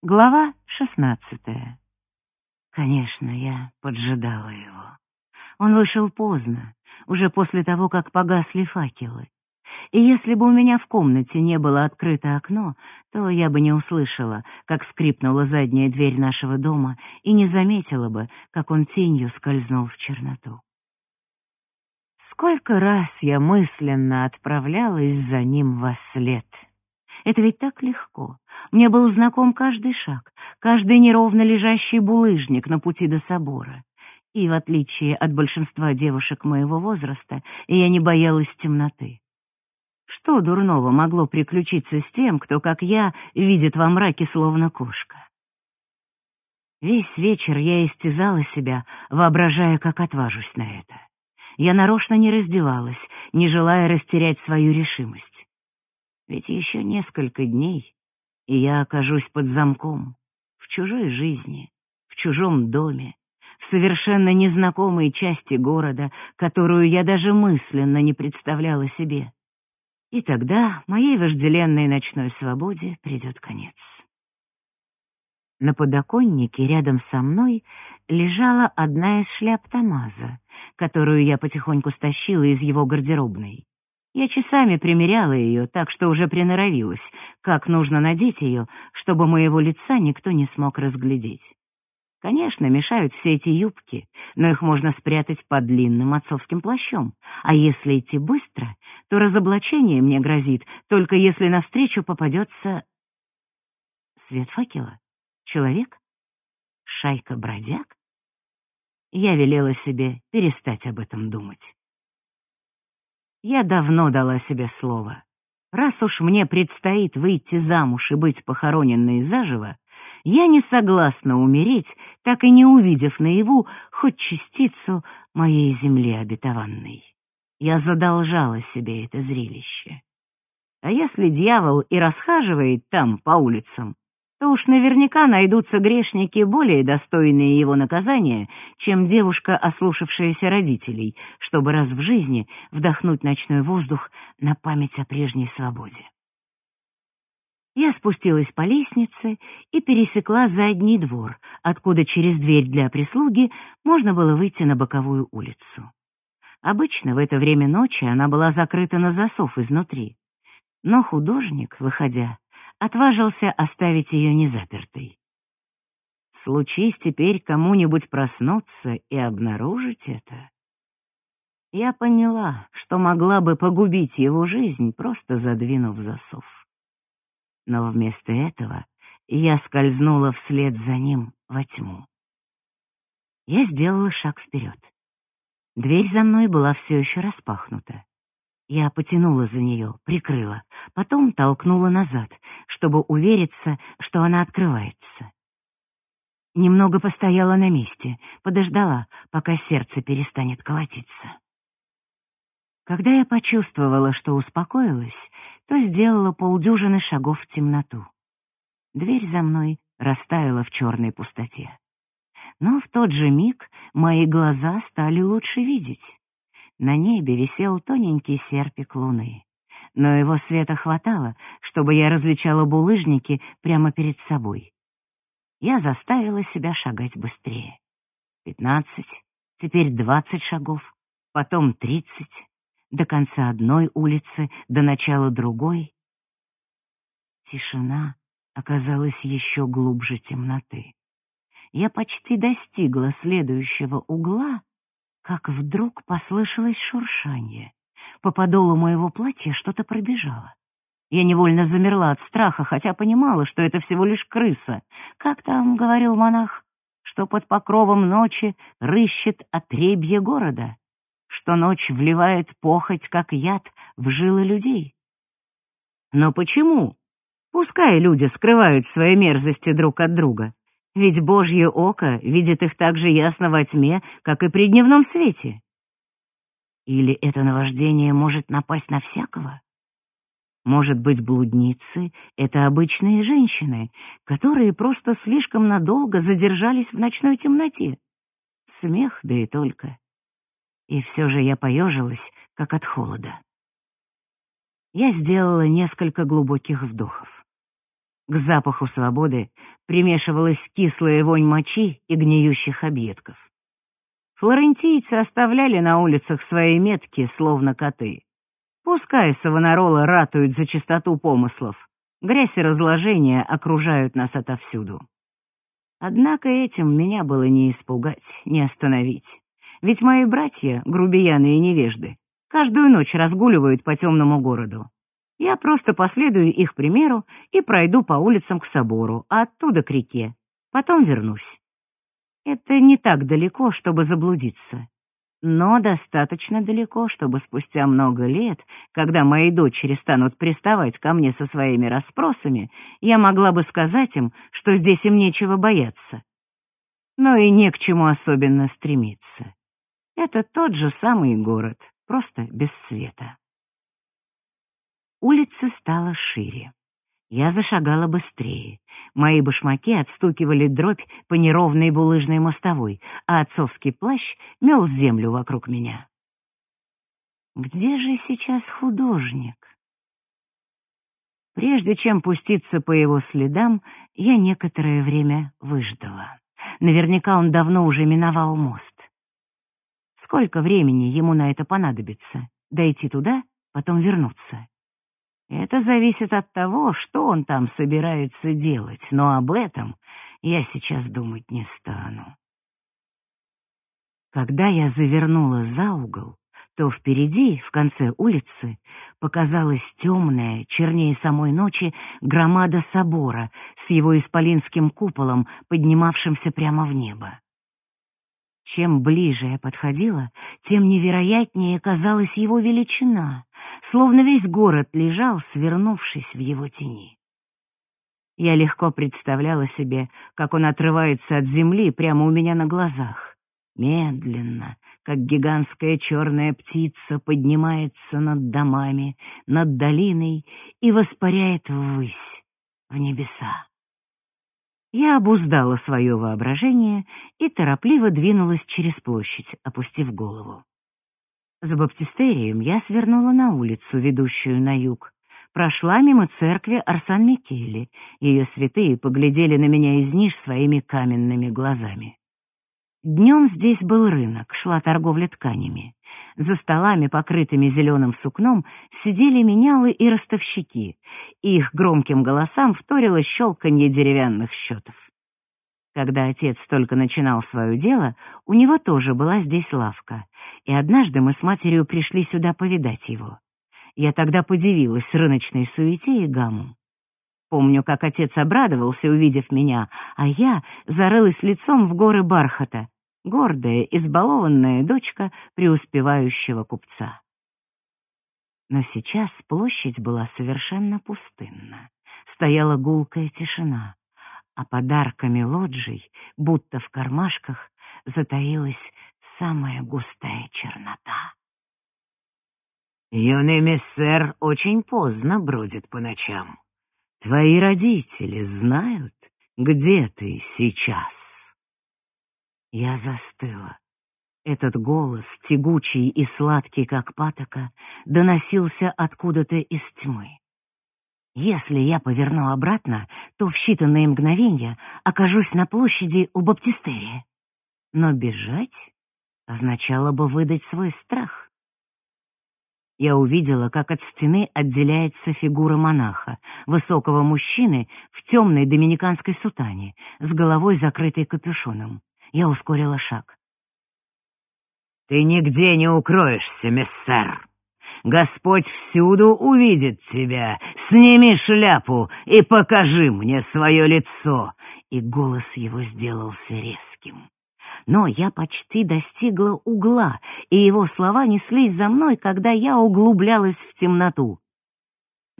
Глава шестнадцатая. Конечно, я поджидала его. Он вышел поздно, уже после того, как погасли факелы. И если бы у меня в комнате не было открыто окно, то я бы не услышала, как скрипнула задняя дверь нашего дома, и не заметила бы, как он тенью скользнул в черноту. Сколько раз я мысленно отправлялась за ним во след. Это ведь так легко. Мне был знаком каждый шаг, каждый неровно лежащий булыжник на пути до собора. И в отличие от большинства девушек моего возраста, я не боялась темноты. Что дурного могло приключиться с тем, кто, как я, видит во мраке словно кошка? Весь вечер я истязала себя, воображая, как отважусь на это. Я нарочно не раздевалась, не желая растерять свою решимость. Ведь еще несколько дней, и я окажусь под замком, в чужой жизни, в чужом доме, в совершенно незнакомой части города, которую я даже мысленно не представляла себе. И тогда моей вожделенной ночной свободе придет конец. На подоконнике рядом со мной лежала одна из шляп Тамаза, которую я потихоньку стащила из его гардеробной. Я часами примеряла ее, так что уже приноровилась, как нужно надеть ее, чтобы моего лица никто не смог разглядеть. Конечно, мешают все эти юбки, но их можно спрятать под длинным отцовским плащом. А если идти быстро, то разоблачение мне грозит, только если навстречу попадется... Свет факела? Человек? Шайка бродяг? Я велела себе перестать об этом думать. Я давно дала себе слово. Раз уж мне предстоит выйти замуж и быть похороненной заживо, я не согласна умереть, так и не увидев наяву хоть частицу моей земли обетованной. Я задолжала себе это зрелище. А если дьявол и расхаживает там по улицам, то уж наверняка найдутся грешники, более достойные его наказания, чем девушка, ослушавшаяся родителей, чтобы раз в жизни вдохнуть ночной воздух на память о прежней свободе. Я спустилась по лестнице и пересекла задний двор, откуда через дверь для прислуги можно было выйти на боковую улицу. Обычно в это время ночи она была закрыта на засов изнутри. Но художник, выходя, отважился оставить ее незапертой. Случись теперь кому-нибудь проснуться и обнаружить это. Я поняла, что могла бы погубить его жизнь, просто задвинув засов. Но вместо этого я скользнула вслед за ним во тьму. Я сделала шаг вперед. Дверь за мной была все еще распахнута. Я потянула за нее, прикрыла, потом толкнула назад, чтобы увериться, что она открывается. Немного постояла на месте, подождала, пока сердце перестанет колотиться. Когда я почувствовала, что успокоилась, то сделала полдюжины шагов в темноту. Дверь за мной растаяла в черной пустоте. Но в тот же миг мои глаза стали лучше видеть. На небе висел тоненький серпик луны. Но его света хватало, чтобы я различала булыжники прямо перед собой. Я заставила себя шагать быстрее. Пятнадцать, теперь двадцать шагов, потом тридцать, до конца одной улицы, до начала другой. Тишина оказалась еще глубже темноты. Я почти достигла следующего угла, как вдруг послышалось шуршание. По подолу моего платья что-то пробежало. Я невольно замерла от страха, хотя понимала, что это всего лишь крыса. Как там говорил монах, что под покровом ночи рыщет отребье города, что ночь вливает похоть, как яд, в жилы людей. Но почему? Пускай люди скрывают свои мерзости друг от друга. Ведь Божье око видит их так же ясно во тьме, как и при дневном свете. Или это наваждение может напасть на всякого? Может быть, блудницы — это обычные женщины, которые просто слишком надолго задержались в ночной темноте. Смех, да и только. И все же я поежилась, как от холода. Я сделала несколько глубоких вдохов. К запаху свободы примешивалась кислая вонь мочи и гниющих объедков. Флорентийцы оставляли на улицах свои метки, словно коты. Пускай Савонаролы ратуют за чистоту помыслов, грязь и разложение окружают нас отовсюду. Однако этим меня было не испугать, не остановить. Ведь мои братья, грубияны и невежды, каждую ночь разгуливают по темному городу. Я просто последую их примеру и пройду по улицам к собору, а оттуда к реке. Потом вернусь. Это не так далеко, чтобы заблудиться. Но достаточно далеко, чтобы спустя много лет, когда мои дочери станут приставать ко мне со своими расспросами, я могла бы сказать им, что здесь им нечего бояться. Но и не к чему особенно стремиться. Это тот же самый город, просто без света. Улица стала шире. Я зашагала быстрее. Мои башмаки отстукивали дробь по неровной булыжной мостовой, а отцовский плащ мел землю вокруг меня. Где же сейчас художник? Прежде чем пуститься по его следам, я некоторое время выждала. Наверняка он давно уже миновал мост. Сколько времени ему на это понадобится? Дойти туда, потом вернуться. Это зависит от того, что он там собирается делать, но об этом я сейчас думать не стану. Когда я завернула за угол, то впереди, в конце улицы, показалась темная, чернее самой ночи, громада собора с его исполинским куполом, поднимавшимся прямо в небо. Чем ближе я подходила, тем невероятнее казалась его величина, словно весь город лежал, свернувшись в его тени. Я легко представляла себе, как он отрывается от земли прямо у меня на глазах. Медленно, как гигантская черная птица, поднимается над домами, над долиной и воспаряет ввысь, в небеса. Я обуздала свое воображение и торопливо двинулась через площадь, опустив голову. За баптистерием я свернула на улицу, ведущую на юг. Прошла мимо церкви Арсан-Микеле. Ее святые поглядели на меня из ниш своими каменными глазами. Днем здесь был рынок, шла торговля тканями. За столами, покрытыми зеленым сукном, сидели менялы и ростовщики. Их громким голосам вторило щелканье деревянных счетов. Когда отец только начинал свое дело, у него тоже была здесь лавка, и однажды мы с матерью пришли сюда повидать его. Я тогда подивилась рыночной суете и гамму. Помню, как отец обрадовался, увидев меня, а я зарылась лицом в горы бархата, гордая, избалованная дочка преуспевающего купца. Но сейчас площадь была совершенно пустынна. Стояла гулкая тишина, а подарками лоджий, будто в кармашках, затаилась самая густая чернота. «Юный мессер очень поздно бродит по ночам», Твои родители знают, где ты сейчас?» Я застыла. Этот голос, тягучий и сладкий, как патока, доносился откуда-то из тьмы. Если я поверну обратно, то в считанные мгновения окажусь на площади у баптистерия. Но бежать означало бы выдать свой страх я увидела, как от стены отделяется фигура монаха, высокого мужчины в темной доминиканской сутане, с головой закрытой капюшоном. Я ускорила шаг. «Ты нигде не укроешься, мессер. Господь всюду увидит тебя. Сними шляпу и покажи мне свое лицо». И голос его сделался резким. Но я почти достигла угла, и его слова неслись за мной, когда я углублялась в темноту.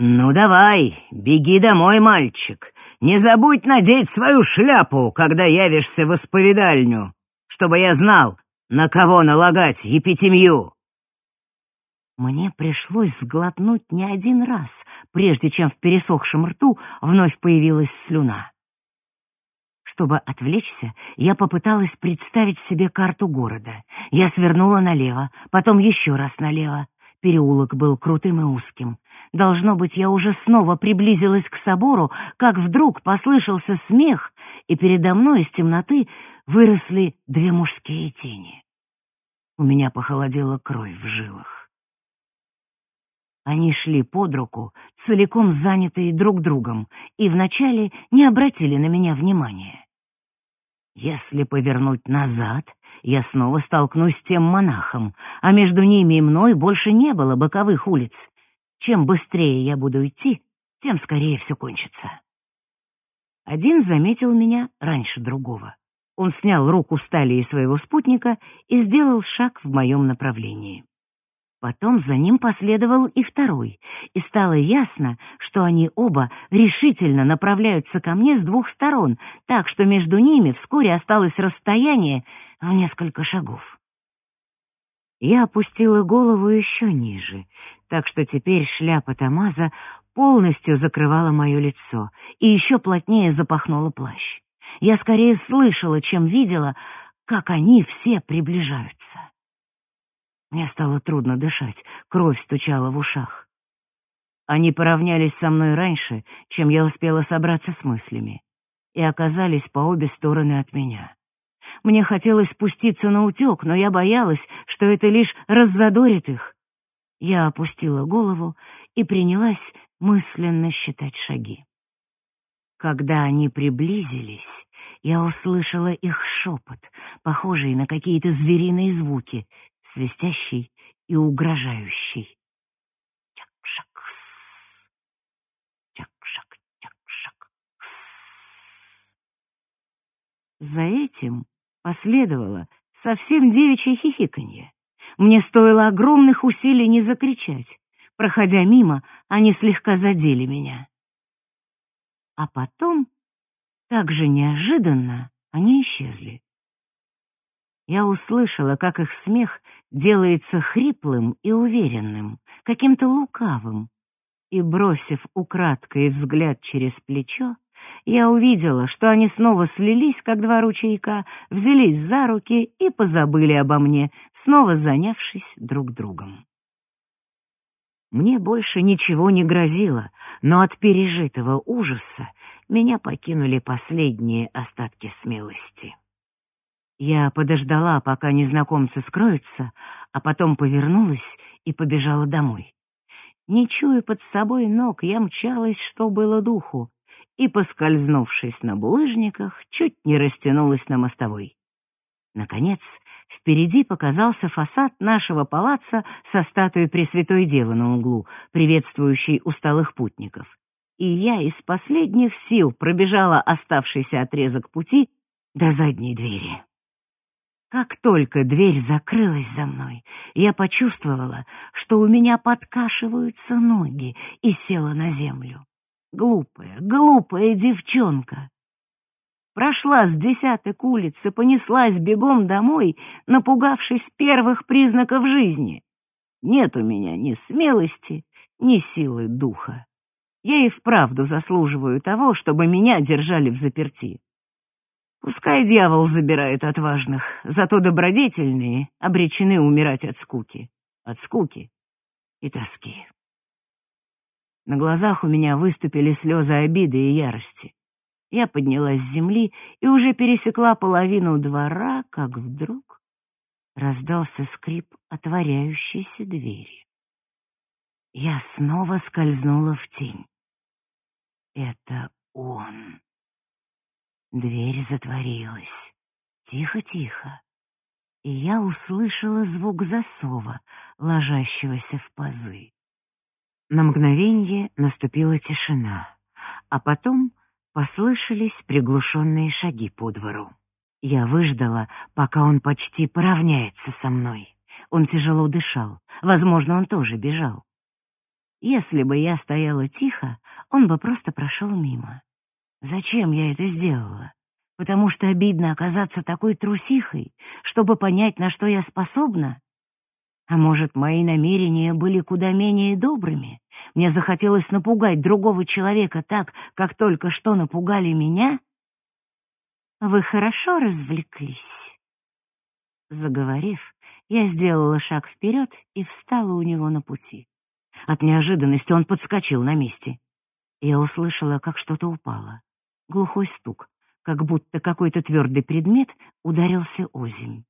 «Ну давай, беги домой, мальчик. Не забудь надеть свою шляпу, когда явишься в исповедальню, чтобы я знал, на кого налагать епитемью». Мне пришлось сглотнуть не один раз, прежде чем в пересохшем рту вновь появилась слюна. Чтобы отвлечься, я попыталась представить себе карту города. Я свернула налево, потом еще раз налево. Переулок был крутым и узким. Должно быть, я уже снова приблизилась к собору, как вдруг послышался смех, и передо мной из темноты выросли две мужские тени. У меня похолодела кровь в жилах. Они шли под руку, целиком занятые друг другом, и вначале не обратили на меня внимания. Если повернуть назад, я снова столкнусь с тем монахом, а между ними и мной больше не было боковых улиц. Чем быстрее я буду идти, тем скорее все кончится. Один заметил меня раньше другого. Он снял руку с талии своего спутника и сделал шаг в моем направлении. Потом за ним последовал и второй, и стало ясно, что они оба решительно направляются ко мне с двух сторон, так что между ними вскоре осталось расстояние в несколько шагов. Я опустила голову еще ниже, так что теперь шляпа Тамаза полностью закрывала мое лицо и еще плотнее запахнула плащ. Я скорее слышала, чем видела, как они все приближаются. Мне стало трудно дышать, кровь стучала в ушах. Они поравнялись со мной раньше, чем я успела собраться с мыслями, и оказались по обе стороны от меня. Мне хотелось спуститься на утек, но я боялась, что это лишь раззадорит их. Я опустила голову и принялась мысленно считать шаги. Когда они приблизились, я услышала их шепот, похожий на какие-то звериные звуки, свистящий и угрожающий. Чак-шак-с. Чак-шак-чак-шак-с. За этим последовало совсем девичье хихиканье. Мне стоило огромных усилий не закричать. Проходя мимо, они слегка задели меня. А потом, так же неожиданно, они исчезли. Я услышала, как их смех делается хриплым и уверенным, каким-то лукавым. И, бросив украдкой взгляд через плечо, я увидела, что они снова слились, как два ручейка, взялись за руки и позабыли обо мне, снова занявшись друг другом. Мне больше ничего не грозило, но от пережитого ужаса меня покинули последние остатки смелости. Я подождала, пока незнакомцы скроются, а потом повернулась и побежала домой. Не чуя под собой ног, я мчалась, что было духу, и, поскользнувшись на булыжниках, чуть не растянулась на мостовой. Наконец, впереди показался фасад нашего палаца со статуей Пресвятой Девы на углу, приветствующей усталых путников. И я из последних сил пробежала оставшийся отрезок пути до задней двери. Как только дверь закрылась за мной, я почувствовала, что у меня подкашиваются ноги, и села на землю. Глупая, глупая девчонка. Прошла с десяток улиц и понеслась бегом домой, напугавшись первых признаков жизни. Нет у меня ни смелости, ни силы духа. Я и вправду заслуживаю того, чтобы меня держали в заперти. Пускай дьявол забирает отважных, зато добродетельные обречены умирать от скуки, от скуки и тоски. На глазах у меня выступили слезы обиды и ярости. Я поднялась с земли и уже пересекла половину двора, как вдруг раздался скрип отворяющейся двери. Я снова скользнула в тень. Это он. Дверь затворилась. Тихо-тихо. И я услышала звук засова, ложащегося в пазы. На мгновение наступила тишина, а потом послышались приглушенные шаги по двору. Я выждала, пока он почти поравняется со мной. Он тяжело дышал, возможно, он тоже бежал. Если бы я стояла тихо, он бы просто прошел мимо. Зачем я это сделала? Потому что обидно оказаться такой трусихой, чтобы понять, на что я способна? А может, мои намерения были куда менее добрыми? Мне захотелось напугать другого человека так, как только что напугали меня? Вы хорошо развлеклись? Заговорив, я сделала шаг вперед и встала у него на пути. От неожиданности он подскочил на месте. Я услышала, как что-то упало. Глухой стук, как будто какой-то твердый предмет ударился озимь.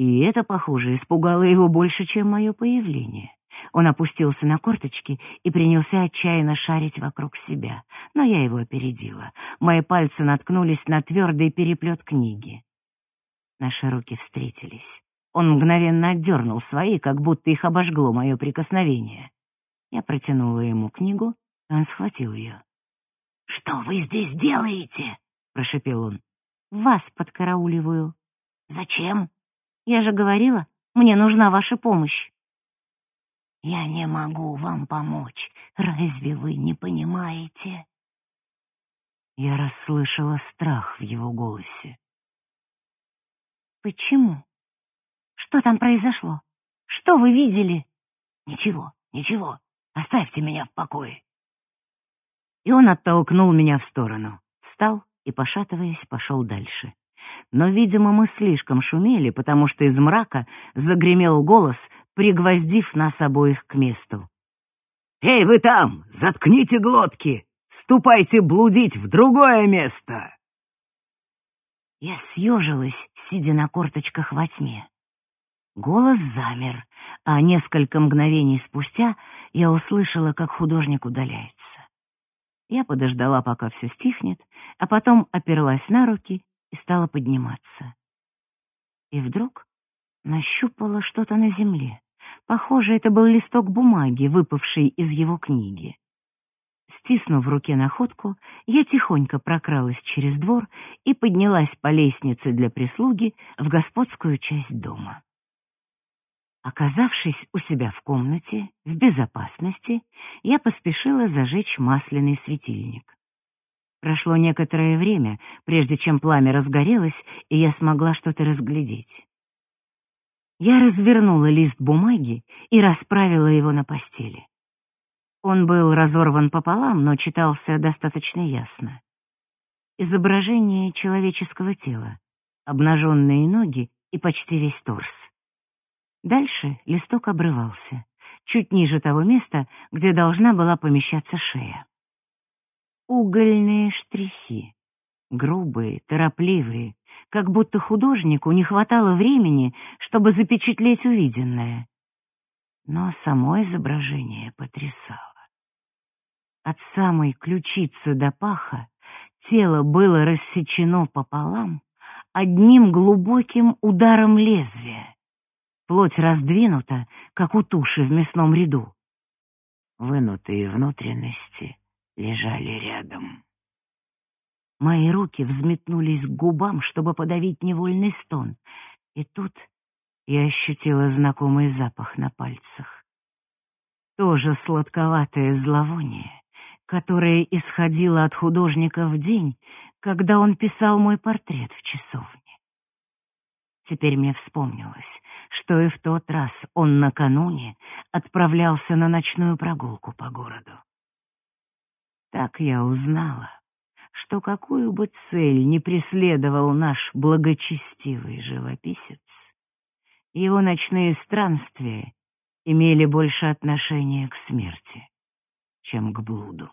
И это, похоже, испугало его больше, чем мое появление. Он опустился на корточки и принялся отчаянно шарить вокруг себя, но я его опередила. Мои пальцы наткнулись на твердый переплет книги. Наши руки встретились. Он мгновенно отдернул свои, как будто их обожгло мое прикосновение. Я протянула ему книгу, и он схватил ее. «Что вы здесь делаете?» — прошепел он. «Вас подкарауливаю». «Зачем?» «Я же говорила, мне нужна ваша помощь». «Я не могу вам помочь. Разве вы не понимаете?» Я расслышала страх в его голосе. «Почему? Что там произошло? Что вы видели?» «Ничего, ничего. Оставьте меня в покое». И он оттолкнул меня в сторону, встал и, пошатываясь, пошел дальше. Но, видимо, мы слишком шумели, потому что из мрака загремел голос, пригвоздив нас обоих к месту. «Эй, вы там! Заткните глотки! Ступайте блудить в другое место!» Я съежилась, сидя на корточках во тьме. Голос замер, а несколько мгновений спустя я услышала, как художник удаляется. Я подождала, пока все стихнет, а потом оперлась на руки и стала подниматься. И вдруг нащупала что-то на земле. Похоже, это был листок бумаги, выпавший из его книги. Стиснув в руке находку, я тихонько прокралась через двор и поднялась по лестнице для прислуги в господскую часть дома. Оказавшись у себя в комнате, в безопасности, я поспешила зажечь масляный светильник. Прошло некоторое время, прежде чем пламя разгорелось, и я смогла что-то разглядеть. Я развернула лист бумаги и расправила его на постели. Он был разорван пополам, но читался достаточно ясно. Изображение человеческого тела, обнаженные ноги и почти весь торс. Дальше листок обрывался, чуть ниже того места, где должна была помещаться шея. Угольные штрихи, грубые, торопливые, как будто художнику не хватало времени, чтобы запечатлеть увиденное. Но само изображение потрясало. От самой ключицы до паха тело было рассечено пополам одним глубоким ударом лезвия. Плоть раздвинута, как у туши в мясном ряду. Вынутые внутренности лежали рядом. Мои руки взметнулись к губам, чтобы подавить невольный стон, и тут я ощутила знакомый запах на пальцах. Тоже сладковатое зловоние, которое исходило от художника в день, когда он писал мой портрет в часовне. Теперь мне вспомнилось, что и в тот раз он накануне отправлялся на ночную прогулку по городу. Так я узнала, что какую бы цель ни преследовал наш благочестивый живописец, его ночные странствия имели больше отношения к смерти, чем к блуду.